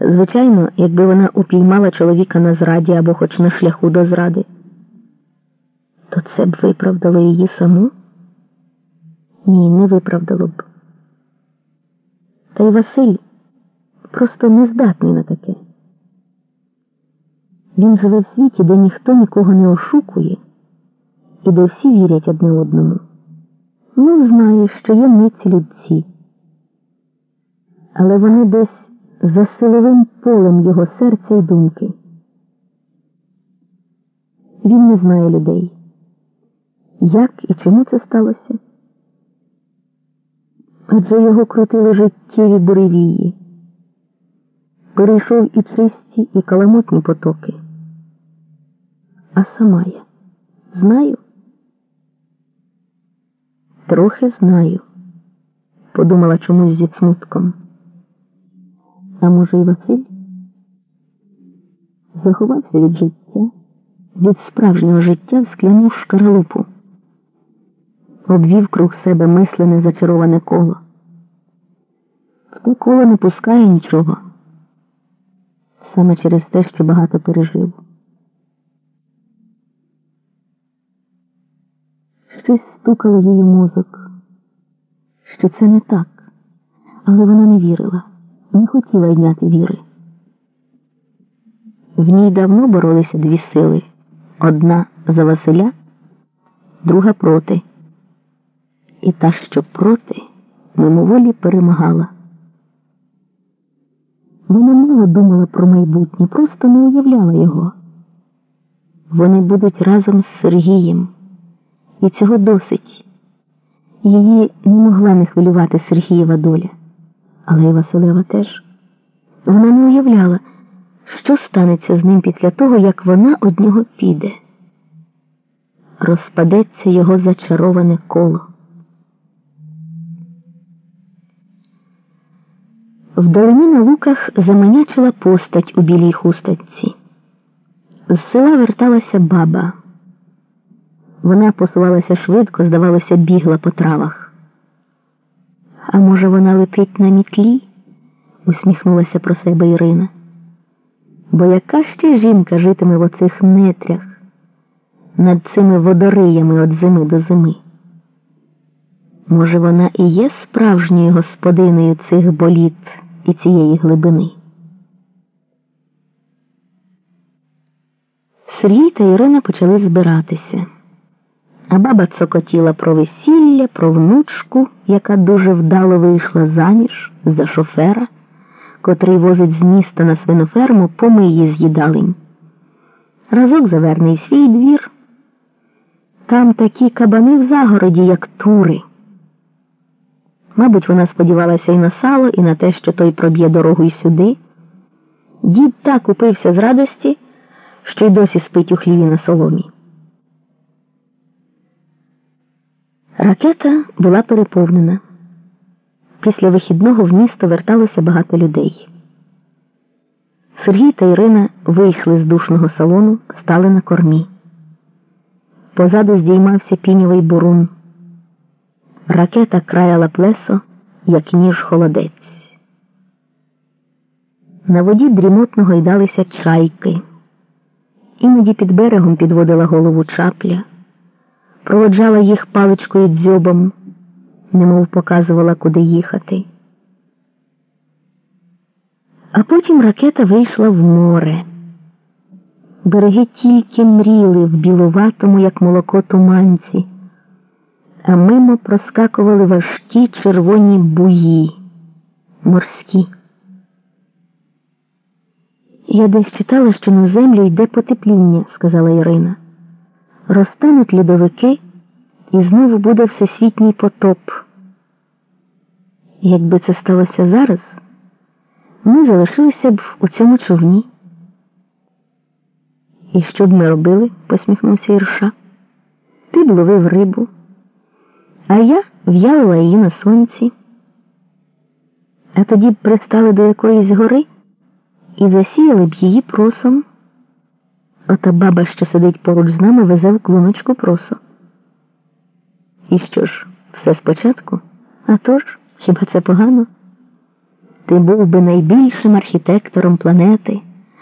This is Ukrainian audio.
Звичайно, якби вона упіймала чоловіка на зраді або хоч на шляху до зради, то це б виправдало її саму? Ні, не виправдало б. Та й Василь просто не здатний на таке. Він живе в світі, де ніхто нікого не ошукує і де всі вірять одне одному. Ну, знає, що є миці людці. Але вони десь за силовим полем його серця і думки. Він не знає людей. Як і чому це сталося? Адже його крутили життєві буревії. Перейшов і чисті, і каламутні потоки. А сама я знаю? Трохи знаю, подумала чомусь зі смутком. А може, і Василь заховався від життя, від справжнього життя в скляну шкаралупу, обвів круг себе мислене зачароване коло. Те коло не пускає нічого, саме через те, що багато пережив. Щось стукало її мозок, що це не так, але вона не вірила не хотіла йняти віри. В ній давно боролися дві сили одна за Василя, друга проти. І та, що проти, мимоволі перемагала. Вона мало думала про майбутнє, просто не уявляла його. Вони будуть разом з Сергієм, і цього досить. Її не могла не хвилювати Сергієва доля але й Василева теж. Вона не уявляла, що станеться з ним після того, як вона од нього піде. Розпадеться його зачароване коло. В долині на луках заманячила постать у білій хусточці. З села верталася баба. Вона посувалася швидко, здавалося, бігла по травах. А може, вона летить на мітлі? усміхнулася про себе Ірина. Бо яка ще жінка житиме в оцих нетрях над цими водориями від зими до зими? Може, вона і є справжньою господинею цих боліт і цієї глибини? Сергій та Ірина почали збиратися. А баба цокотіла про весілля, про внучку, яка дуже вдало вийшла заміж за шофера, котрий возить з міста на свиноферму помиї з їдалень. Разок заверне й свій двір. Там такі кабани в загороді, як тури. Мабуть, вона сподівалася і на сало, і на те, що той проб'є дорогу й сюди. Дід так упився з радості, що й досі спить у хліві на соломі. Ракета була переповнена. Після вихідного в місто верталося багато людей. Сергій та Ірина вийшли з душного салону, стали на кормі. Позаду здіймався піньовий бурун. Ракета краяла плесо, як ніж холодець. На воді дрімотно гойдалися чайки. Іноді під берегом підводила голову чапля проводжала їх паличкою дзьобом, немов показувала, куди їхати. А потім ракета вийшла в море. Береги тільки мріли в білуватому, як молоко туманці, а мимо проскакували важкі червоні буї морські. Я десь читала, що на землю йде потепління, сказала Ірина розтануть льодовики і знову буде всесвітній потоп. Якби це сталося зараз, ми залишилися б у цьому човні. І що б ми робили? посміхнувся Ірша. Ти б ловив рибу, а я в'ялила її на сонці. А тоді б пристали до якоїсь гори і засіяли б її просом. Ота баба, що сидить поруч з нами, везе в клуночку просо. І що ж, все спочатку? А тож, хіба це погано? ти був би найбільшим архітектором планети.